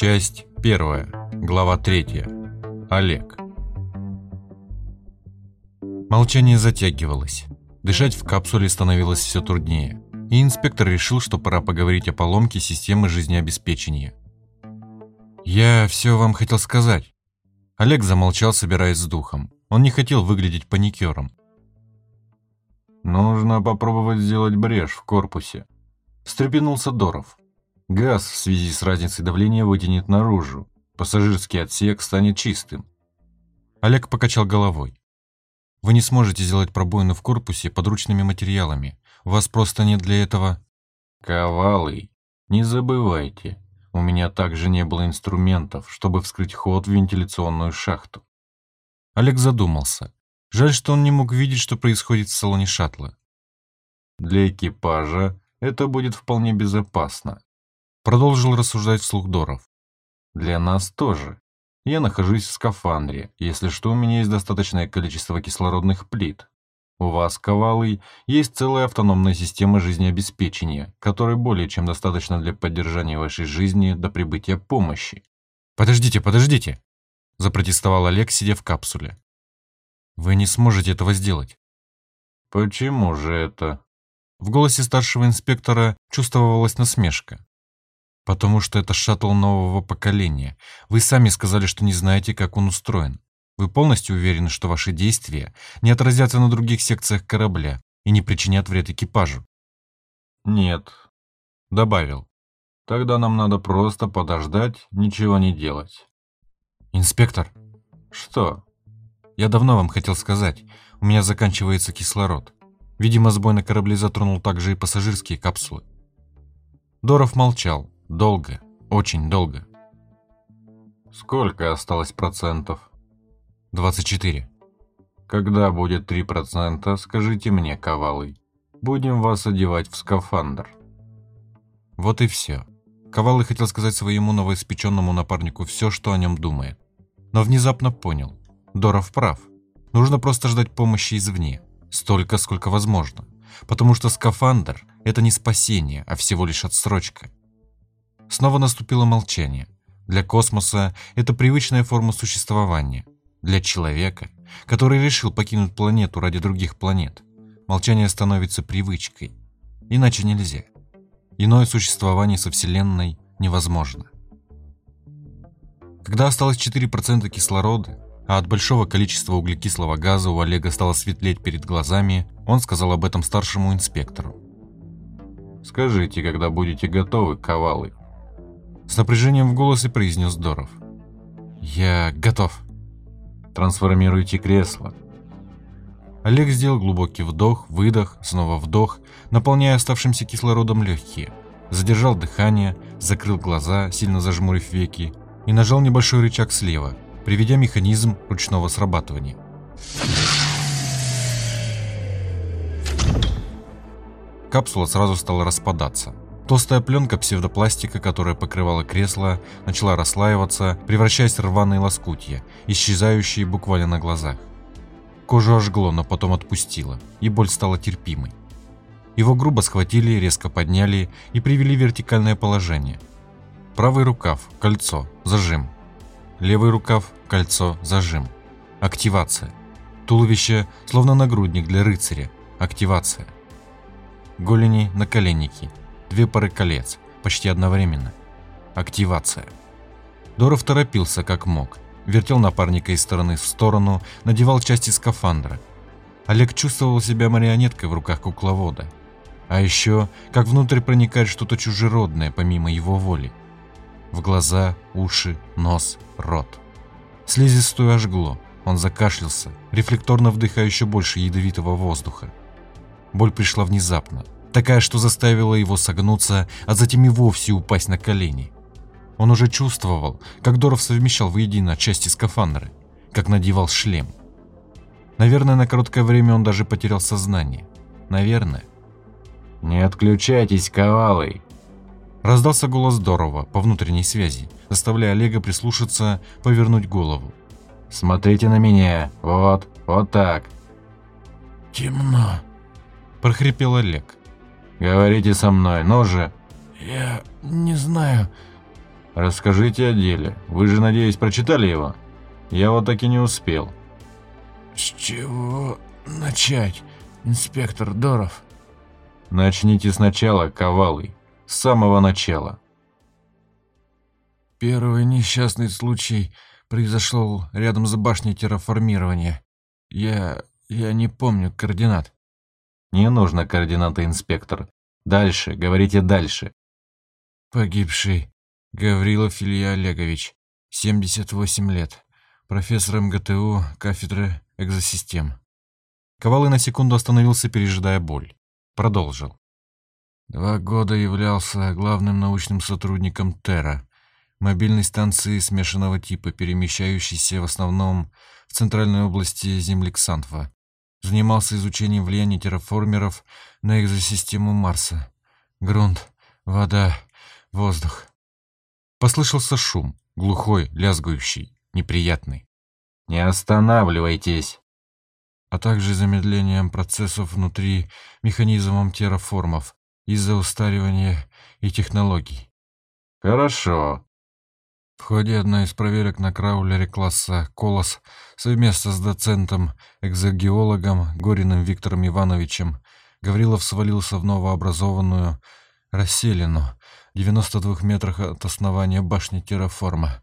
Часть первая, глава третья. Олег. Молчание затягивалось. Дышать в капсуле становилось все труднее, и инспектор решил, что пора поговорить о поломке системы жизнеобеспечения. «Я все вам хотел сказать». Олег замолчал, собираясь с духом. Он не хотел выглядеть паникером. «Нужно попробовать сделать брешь в корпусе», – встрепенулся Доров. «Газ в связи с разницей давления вытянет наружу. Пассажирский отсек станет чистым». Олег покачал головой. «Вы не сможете сделать пробоину в корпусе подручными материалами. У вас просто нет для этого...» «Ковалый, не забывайте, у меня также не было инструментов, чтобы вскрыть ход в вентиляционную шахту». Олег задумался. Жаль, что он не мог видеть, что происходит в салоне шаттла. «Для экипажа это будет вполне безопасно», — продолжил рассуждать вслух Доров. «Для нас тоже. Я нахожусь в скафандре. Если что, у меня есть достаточное количество кислородных плит. У вас, Ковалый, есть целая автономная система жизнеобеспечения, которой более чем достаточно для поддержания вашей жизни до прибытия помощи». «Подождите, подождите!» — запротестовал Олег, сидя в капсуле. Вы не сможете этого сделать. Почему же это? В голосе старшего инспектора чувствовалась насмешка. Потому что это шаттл нового поколения. Вы сами сказали, что не знаете, как он устроен. Вы полностью уверены, что ваши действия не отразятся на других секциях корабля и не причинят вред экипажу? Нет, добавил. Тогда нам надо просто подождать, ничего не делать. Инспектор. Что? Я давно вам хотел сказать, у меня заканчивается кислород. Видимо, сбой на корабле затронул также и пассажирские капсулы. Доров молчал. Долго. Очень долго. Сколько осталось процентов? 24. Когда будет 3%, скажите мне, Ковалый. Будем вас одевать в скафандр. Вот и все. Ковалый хотел сказать своему новоиспеченному напарнику все, что о нем думает. Но внезапно понял. Доров прав. Нужно просто ждать помощи извне. Столько, сколько возможно. Потому что скафандр – это не спасение, а всего лишь отсрочка. Снова наступило молчание. Для космоса это привычная форма существования. Для человека, который решил покинуть планету ради других планет, молчание становится привычкой. Иначе нельзя. Иное существование со Вселенной невозможно. Когда осталось 4% кислорода, а от большого количества углекислого газа у Олега стало светлеть перед глазами, он сказал об этом старшему инспектору. «Скажите, когда будете готовы, ковалы?» С напряжением в голосе произнес Доров. «Я готов». «Трансформируйте кресло». Олег сделал глубокий вдох, выдох, снова вдох, наполняя оставшимся кислородом легкие. Задержал дыхание, закрыл глаза, сильно зажмурив веки, и нажал небольшой рычаг слева – приведя механизм ручного срабатывания. Капсула сразу стала распадаться. Толстая пленка псевдопластика, которая покрывала кресло, начала расслаиваться, превращаясь в рваные лоскутья, исчезающие буквально на глазах. Кожу ожгло, но потом отпустило, и боль стала терпимой. Его грубо схватили, резко подняли и привели в вертикальное положение. Правый рукав, кольцо, зажим, Левый рукав, кольцо, зажим. Активация. Туловище, словно нагрудник для рыцаря. Активация. Голени, наколенники. Две пары колец, почти одновременно. Активация. Доров торопился как мог. Вертел напарника из стороны в сторону, надевал части скафандра. Олег чувствовал себя марионеткой в руках кукловода. А еще, как внутрь проникает что-то чужеродное, помимо его воли. В глаза, уши, нос, рот. Слизистую ожгло. Он закашлялся, рефлекторно вдыхая еще больше ядовитого воздуха. Боль пришла внезапно, такая, что заставила его согнуться, а затем и вовсе упасть на колени. Он уже чувствовал, как Доров совмещал воедино части скафандра, как надевал шлем. Наверное, на короткое время он даже потерял сознание. Наверное. «Не отключайтесь, ковалый!» Раздался голос здорово по внутренней связи, заставляя Олега прислушаться, повернуть голову. «Смотрите на меня, вот, вот так». «Темно», – прохрипел Олег. «Говорите со мной, ну же». «Я не знаю». Расскажите о деле. Вы же, надеюсь, прочитали его? Я вот так и не успел. С чего начать, инспектор Доров? Начните сначала, Ковалый. С самого начала. Первый несчастный случай произошел рядом с башней терраформирования. Я... я не помню координат. Не нужно координаты, инспектор. Дальше, говорите дальше. Погибший Гаврилов Илья Олегович, 78 лет. Профессор МГТУ, кафедры экзосистем. Ковалый на секунду остановился, пережидая боль. Продолжил. Два года являлся главным научным сотрудником Терра, мобильной станции смешанного типа, перемещающейся в основном в центральной области Земли Ксантва. Занимался изучением влияния терраформеров на экзосистему Марса. Грунт, вода, воздух. Послышался шум, глухой, лязгающий, неприятный. «Не останавливайтесь!» а также замедлением процессов внутри механизмом терраформов из-за устаривания и технологий. Хорошо. В ходе одной из проверок на краулере класса «Колос» совместно с доцентом-экзогеологом Гориным Виктором Ивановичем Гаврилов свалился в новообразованную расселину, 92 метрах от основания башни терраформа.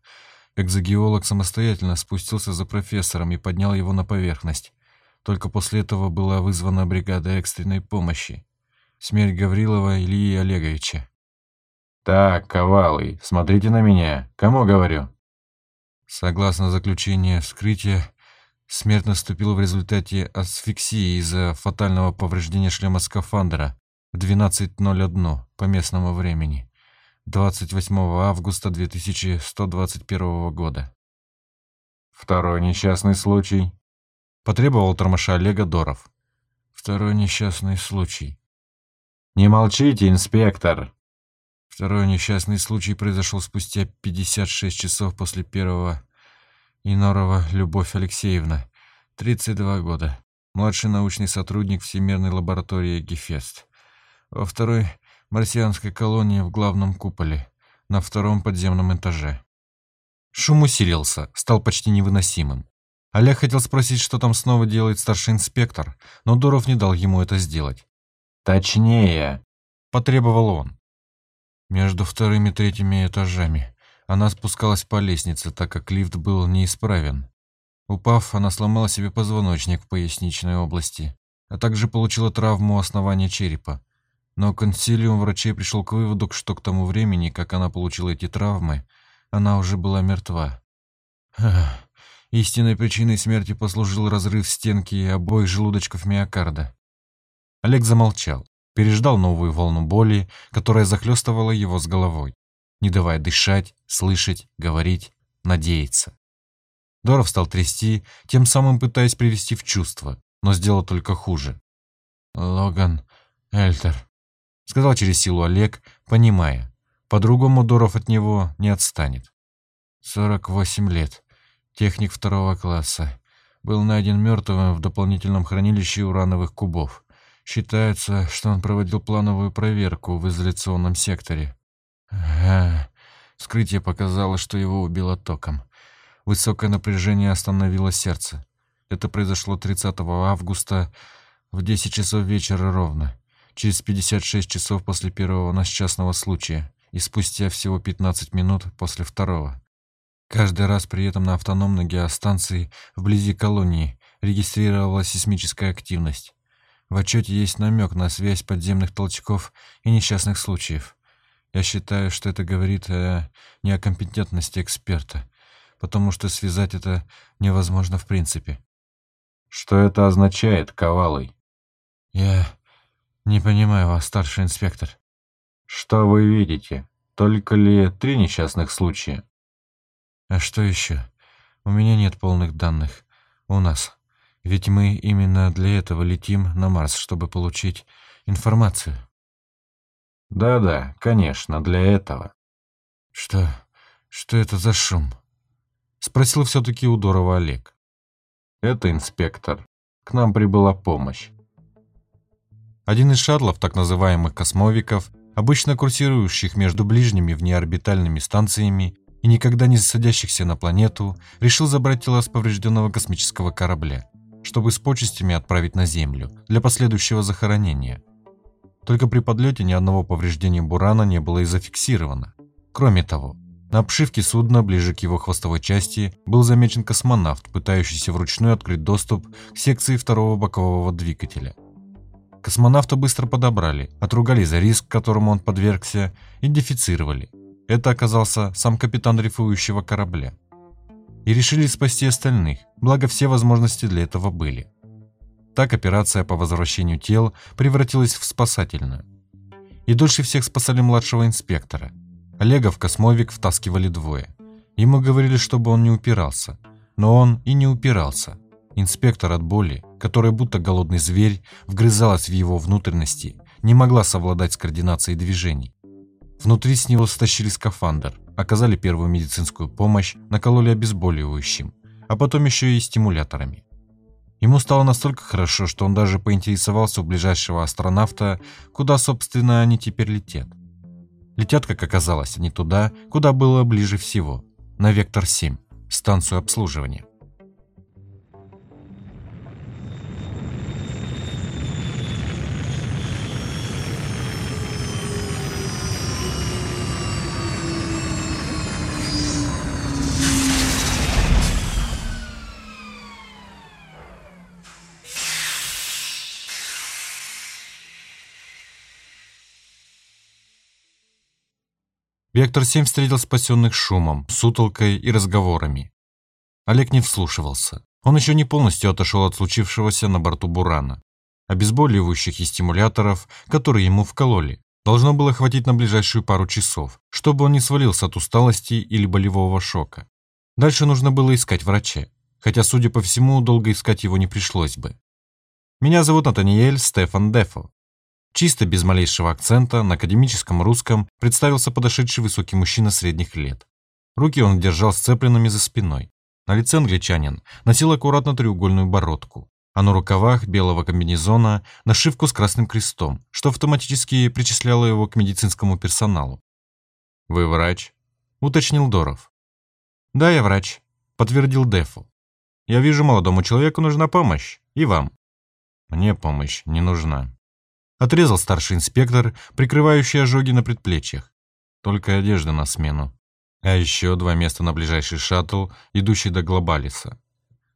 Экзогеолог самостоятельно спустился за профессором и поднял его на поверхность. Только после этого была вызвана бригада экстренной помощи. Смерть Гаврилова Ильи Олеговича. «Так, Ковалый, смотрите на меня. Кому говорю?» Согласно заключению вскрытия, смерть наступила в результате асфиксии из-за фатального повреждения шлема скафандра в 12.01 по местному времени, 28 августа 2121 года. Второй несчастный случай. Потребовал тормоша Олега Доров. Второй несчастный случай. Не молчите, инспектор. Второй несчастный случай произошел спустя 56 часов после первого. Инорова Любовь Алексеевна, 32 года. Младший научный сотрудник Всемирной лаборатории Гефест. Во второй марсианской колонии в главном куполе, на втором подземном этаже. Шум усилился, стал почти невыносимым. Олег хотел спросить, что там снова делает старший инспектор, но Дуров не дал ему это сделать. «Точнее!» – потребовал он. Между вторым и третьими этажами. Она спускалась по лестнице, так как лифт был неисправен. Упав, она сломала себе позвоночник в поясничной области, а также получила травму основания черепа. Но консилиум врачей пришел к выводу, что к тому времени, как она получила эти травмы, она уже была мертва. Истинной причиной смерти послужил разрыв стенки обоих желудочков миокарда. Олег замолчал, переждал новую волну боли, которая захлестывала его с головой, не давая дышать, слышать, говорить, надеяться. Доров стал трясти, тем самым пытаясь привести в чувство, но сделал только хуже. «Логан Эльтер», — сказал через силу Олег, понимая, по-другому Доров от него не отстанет. «Сорок восемь лет техник второго класса, был найден мертвым в дополнительном хранилище урановых кубов. Считается, что он проводил плановую проверку в изоляционном секторе. А, вскрытие показало, что его убило током. Высокое напряжение остановило сердце. Это произошло 30 августа в 10 часов вечера ровно, через 56 часов после первого несчастного случая и спустя всего 15 минут после второго. Каждый раз при этом на автономной геостанции вблизи колонии регистрировалась сейсмическая активность. В отчете есть намек на связь подземных толчков и несчастных случаев. Я считаю, что это говорит о некомпетентности эксперта, потому что связать это невозможно в принципе. Что это означает, Ковалый? Я не понимаю вас, старший инспектор. Что вы видите? Только ли три несчастных случая? А что еще? У меня нет полных данных. У нас. Ведь мы именно для этого летим на Марс, чтобы получить информацию. Да-да, конечно, для этого. Что? Что это за шум? Спросил все-таки у Дорова Олег. Это инспектор. К нам прибыла помощь. Один из шаттлов, так называемых космовиков, обычно курсирующих между ближними внеорбитальными станциями и никогда не садящихся на планету, решил забрать тела с поврежденного космического корабля, чтобы с почестями отправить на Землю для последующего захоронения. Только при подлете ни одного повреждения Бурана не было и зафиксировано. Кроме того, на обшивке судна, ближе к его хвостовой части, был замечен космонавт, пытающийся вручную открыть доступ к секции второго бокового двигателя. Космонавта быстро подобрали, отругали за риск, которому он подвергся, идентифицировали. Это оказался сам капитан дрейфующего корабля. И решили спасти остальных, благо все возможности для этого были. Так операция по возвращению тел превратилась в спасательную. И дольше всех спасали младшего инспектора – Олега в космовик втаскивали двое. Ему говорили, чтобы он не упирался. Но он и не упирался. Инспектор от боли, которая будто голодный зверь вгрызалась в его внутренности, не могла совладать с координацией движений. Внутри с него стащили скафандр, оказали первую медицинскую помощь, накололи обезболивающим, а потом еще и стимуляторами. Ему стало настолько хорошо, что он даже поинтересовался у ближайшего астронавта, куда, собственно, они теперь летят. Летят, как оказалось, они туда, куда было ближе всего, на Вектор-7, станцию обслуживания. Вектор-7 встретил спасенных шумом, сутолкой и разговорами. Олег не вслушивался. Он еще не полностью отошел от случившегося на борту Бурана. Обезболивающих и стимуляторов, которые ему вкололи, должно было хватить на ближайшую пару часов, чтобы он не свалился от усталости или болевого шока. Дальше нужно было искать врача, хотя, судя по всему, долго искать его не пришлось бы. «Меня зовут Натаниэль Стефан Дефо. Чисто без малейшего акцента, на академическом русском представился подошедший высокий мужчина средних лет. Руки он держал сцепленными за спиной. На лице англичанин носил аккуратно треугольную бородку, а на рукавах белого комбинезона нашивку с красным крестом, что автоматически причисляло его к медицинскому персоналу. «Вы врач?» – уточнил Доров. «Да, я врач», – подтвердил Дефу. «Я вижу, молодому человеку нужна помощь. И вам». «Мне помощь не нужна», Отрезал старший инспектор, прикрывающий ожоги на предплечьях. Только одежда на смену. А еще два места на ближайший шаттл, идущий до Глобалиса.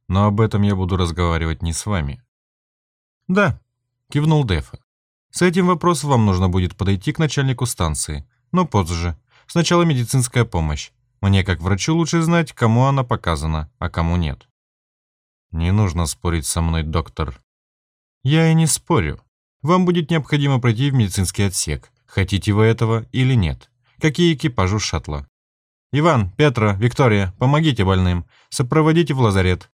Но об этом я буду разговаривать не с вами. Да, кивнул Дефа. С этим вопросом вам нужно будет подойти к начальнику станции, но позже. Сначала медицинская помощь. Мне как врачу лучше знать, кому она показана, а кому нет. Не нужно спорить со мной, доктор. Я и не спорю. Вам будет необходимо пройти в медицинский отсек. Хотите вы этого или нет? Какие экипажи шаттла? Иван, Петра, Виктория, помогите больным. Сопроводите в лазарет.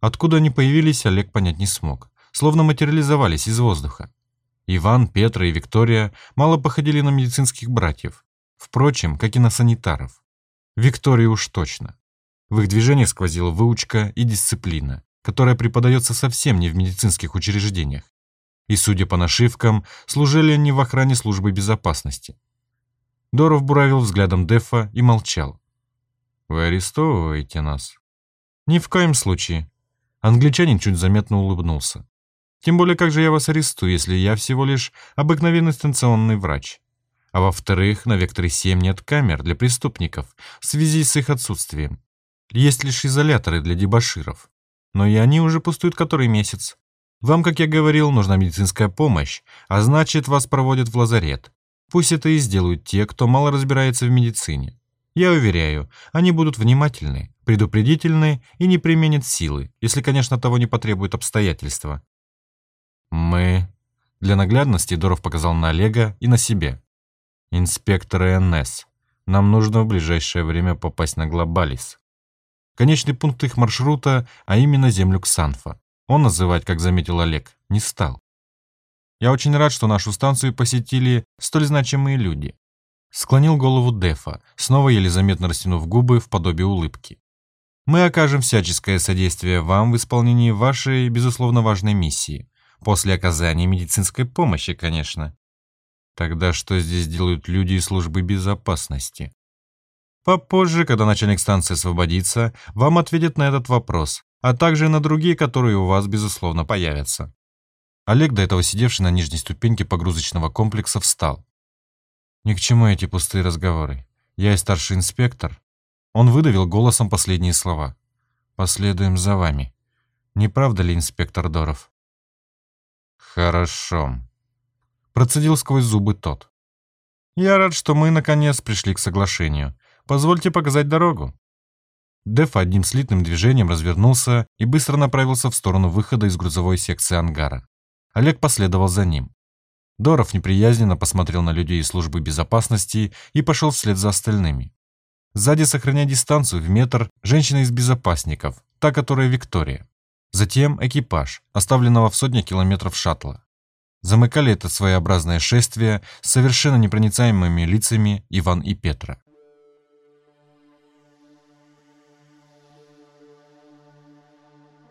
Откуда они появились, Олег понять не смог. Словно материализовались из воздуха. Иван, Петра и Виктория мало походили на медицинских братьев. Впрочем, как и на санитаров. Виктория уж точно. В их движениях сквозила выучка и дисциплина, которая преподается совсем не в медицинских учреждениях и, судя по нашивкам, служили они в охране службы безопасности. Доров буравил взглядом Дефа и молчал. «Вы арестовываете нас?» «Ни в коем случае». Англичанин чуть заметно улыбнулся. «Тем более, как же я вас арестую, если я всего лишь обыкновенный станционный врач? А во-вторых, на Векторе 7 нет камер для преступников в связи с их отсутствием. Есть лишь изоляторы для дебоширов. Но и они уже пустуют который месяц. Вам, как я говорил, нужна медицинская помощь, а значит, вас проводят в лазарет. Пусть это и сделают те, кто мало разбирается в медицине. Я уверяю, они будут внимательны, предупредительны и не применят силы, если, конечно, того не потребуют обстоятельства. Мы... Для наглядности Доров показал на Олега и на себе. Инспекторы НС. Нам нужно в ближайшее время попасть на Глобалис. Конечный пункт их маршрута, а именно землю Ксанфа. Он называть, как заметил Олег, не стал. Я очень рад, что нашу станцию посетили столь значимые люди. Склонил голову Дефа, снова еле заметно растянув губы в подобие улыбки. Мы окажем всяческое содействие вам в исполнении вашей, безусловно, важной миссии. После оказания медицинской помощи, конечно. Тогда что здесь делают люди из службы безопасности? Попозже, когда начальник станции освободится, вам ответят на этот вопрос, а также на другие, которые у вас, безусловно, появятся. Олег, до этого сидевший на нижней ступеньке погрузочного комплекса, встал. Ни к чему эти пустые разговоры. Я и старший инспектор. Он выдавил голосом последние слова. Последуем за вами. Не правда ли, инспектор Доров? Хорошо. Процедил сквозь зубы тот. Я рад, что мы, наконец, пришли к соглашению. Позвольте показать дорогу. Деф одним слитным движением развернулся и быстро направился в сторону выхода из грузовой секции ангара. Олег последовал за ним. Доров неприязненно посмотрел на людей из службы безопасности и пошел вслед за остальными. Сзади, сохраняя дистанцию в метр, женщина из безопасников, та, которая Виктория. Затем экипаж, оставленного в сотнях километров шаттла. Замыкали это своеобразное шествие с совершенно непроницаемыми лицами Иван и Петра.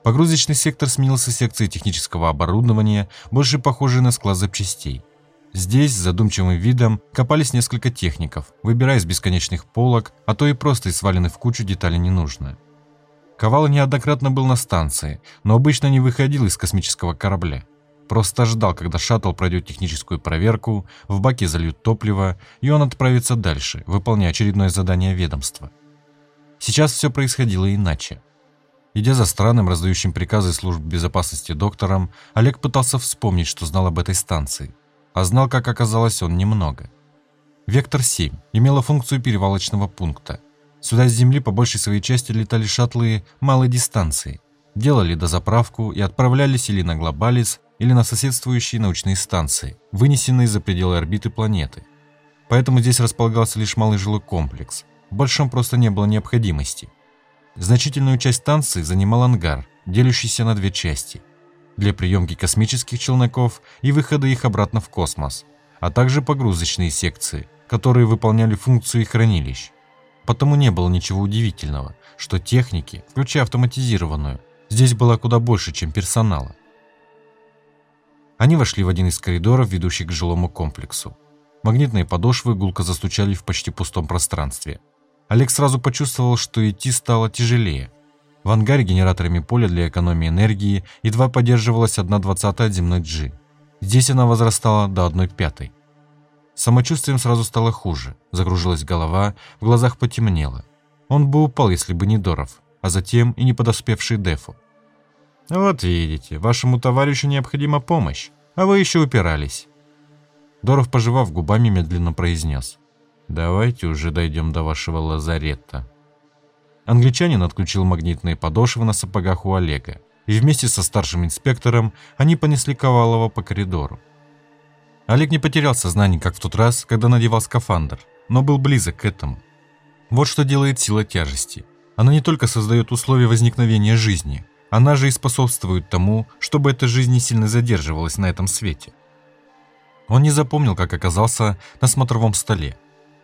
Погрузочный сектор сменился секцией технического оборудования, больше похожей на склад запчастей. Здесь, с задумчивым видом, копались несколько техников, выбирая из бесконечных полок, а то и просто из сваленных в кучу детали ненужные. Ковал неоднократно был на станции, но обычно не выходил из космического корабля. Просто ждал, когда шаттл пройдет техническую проверку, в баке зальют топливо, и он отправится дальше, выполняя очередное задание ведомства. Сейчас все происходило иначе. Идя за странным, раздающим приказы служб безопасности доктором, Олег пытался вспомнить, что знал об этой станции. А знал, как оказалось, он немного. Вектор-7 имела функцию перевалочного пункта. Сюда с Земли по большей своей части летали шаттлы малой дистанции, делали дозаправку и отправлялись или на Глобалис, или на соседствующие научные станции, вынесенные за пределы орбиты планеты. Поэтому здесь располагался лишь малый жилой комплекс. В большом просто не было необходимости – Значительную часть станции занимал ангар, делящийся на две части. Для приемки космических челноков и выхода их обратно в космос, а также погрузочные секции, которые выполняли функцию хранилищ. Потому не было ничего удивительного, что техники, включая автоматизированную, здесь было куда больше, чем персонала. Они вошли в один из коридоров, ведущих к жилому комплексу. Магнитные подошвы гулко застучали в почти пустом пространстве – Олег сразу почувствовал, что идти стало тяжелее. В ангаре генераторами поля для экономии энергии едва поддерживалась 1,20 от земной G. Здесь она возрастала до 1,5. Самочувствием сразу стало хуже, закружилась голова, в глазах потемнело. Он бы упал, если бы не Доров, а затем и не подоспевший Дефу. «Вот видите, вашему товарищу необходима помощь, а вы еще упирались». Доров, пожевав губами, медленно произнес. Давайте уже дойдем до вашего лазарета. Англичанин отключил магнитные подошвы на сапогах у Олега, и вместе со старшим инспектором они понесли Ковалова по коридору. Олег не потерял сознание, как в тот раз, когда надевал скафандр, но был близок к этому. Вот что делает сила тяжести. Она не только создает условия возникновения жизни, она же и способствует тому, чтобы эта жизнь не сильно задерживалась на этом свете. Он не запомнил, как оказался на смотровом столе,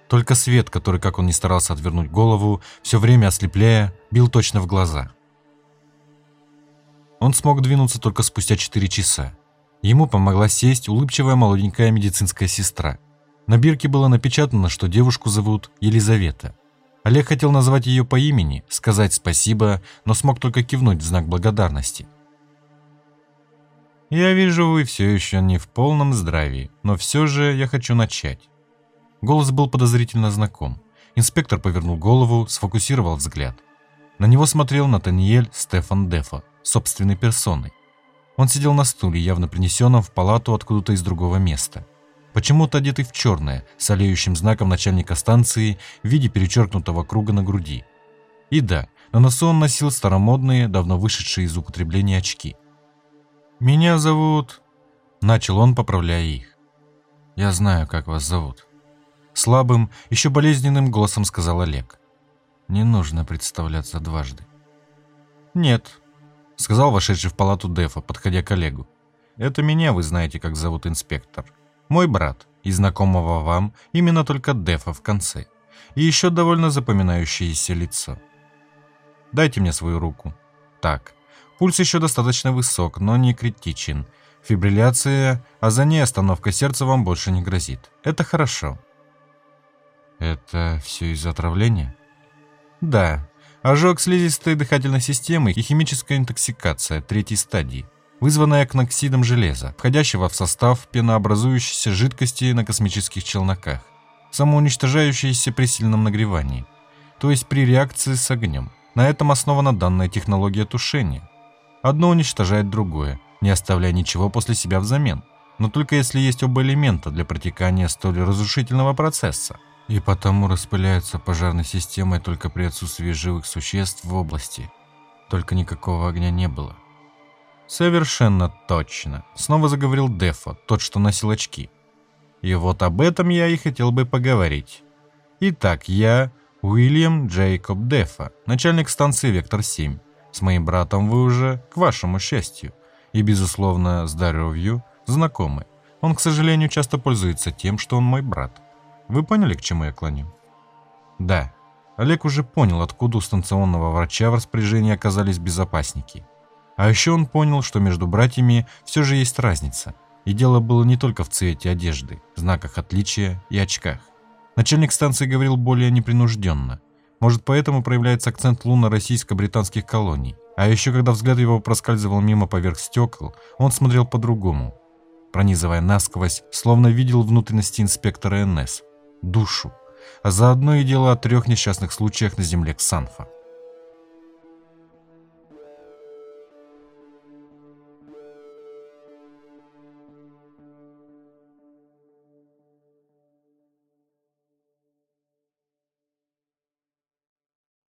только свет, который, как он ни старался отвернуть голову, все время ослепляя, бил точно в глаза. Он смог двинуться только спустя 4 часа. Ему помогла сесть улыбчивая молоденькая медицинская сестра. На бирке было напечатано, что девушку зовут Елизавета. Олег хотел назвать ее по имени, сказать спасибо, но смог только кивнуть в знак благодарности. «Я вижу, вы все еще не в полном здравии, но все же я хочу начать. Голос был подозрительно знаком. Инспектор повернул голову, сфокусировал взгляд. На него смотрел Натаниэль Стефан Дефа, собственной персоной. Он сидел на стуле, явно принесенном в палату откуда-то из другого места. Почему-то одетый в черное, с олеющим знаком начальника станции в виде перечеркнутого круга на груди. И да, на носу он носил старомодные, давно вышедшие из употребления очки. «Меня зовут...» Начал он, поправляя их. «Я знаю, как вас зовут», Слабым, еще болезненным голосом сказал Олег. «Не нужно представляться дважды». «Нет», — сказал вошедший в палату Дефа, подходя к Олегу. «Это меня вы знаете, как зовут инспектор. Мой брат, и знакомого вам именно только Дефа в конце. И еще довольно запоминающееся лицо. Дайте мне свою руку. Так, пульс еще достаточно высок, но не критичен. Фибрилляция, а за ней остановка сердца вам больше не грозит. Это хорошо. Это все из-за отравления? Да. Ожог слизистой дыхательной системы и химическая интоксикация третьей стадии, вызванная кноксидом железа, входящего в состав пенообразующейся жидкости на космических челноках, самоуничтожающейся при сильном нагревании, то есть при реакции с огнем. На этом основана данная технология тушения. Одно уничтожает другое, не оставляя ничего после себя взамен, но только если есть оба элемента для протекания столь разрушительного процесса. И потому распыляются пожарной системой только при отсутствии живых существ в области. Только никакого огня не было. Совершенно точно. Снова заговорил Дефо, тот, что носил очки. И вот об этом я и хотел бы поговорить. Итак, я Уильям Джейкоб Дефо, начальник станции «Вектор-7». С моим братом вы уже, к вашему счастью, и, безусловно, здоровью, знакомы. Он, к сожалению, часто пользуется тем, что он мой брат. Вы поняли, к чему я клоню? Да. Олег уже понял, откуда у станционного врача в распоряжении оказались безопасники. А еще он понял, что между братьями все же есть разница. И дело было не только в цвете одежды, знаках отличия и очках. Начальник станции говорил более непринужденно. Может, поэтому проявляется акцент луно-российско-британских колоний. А еще, когда взгляд его проскальзывал мимо поверх стекол, он смотрел по-другому, пронизывая насквозь, словно видел внутренности инспектора НС душу, а заодно и дело о трех несчастных случаях на земле Ксанфа.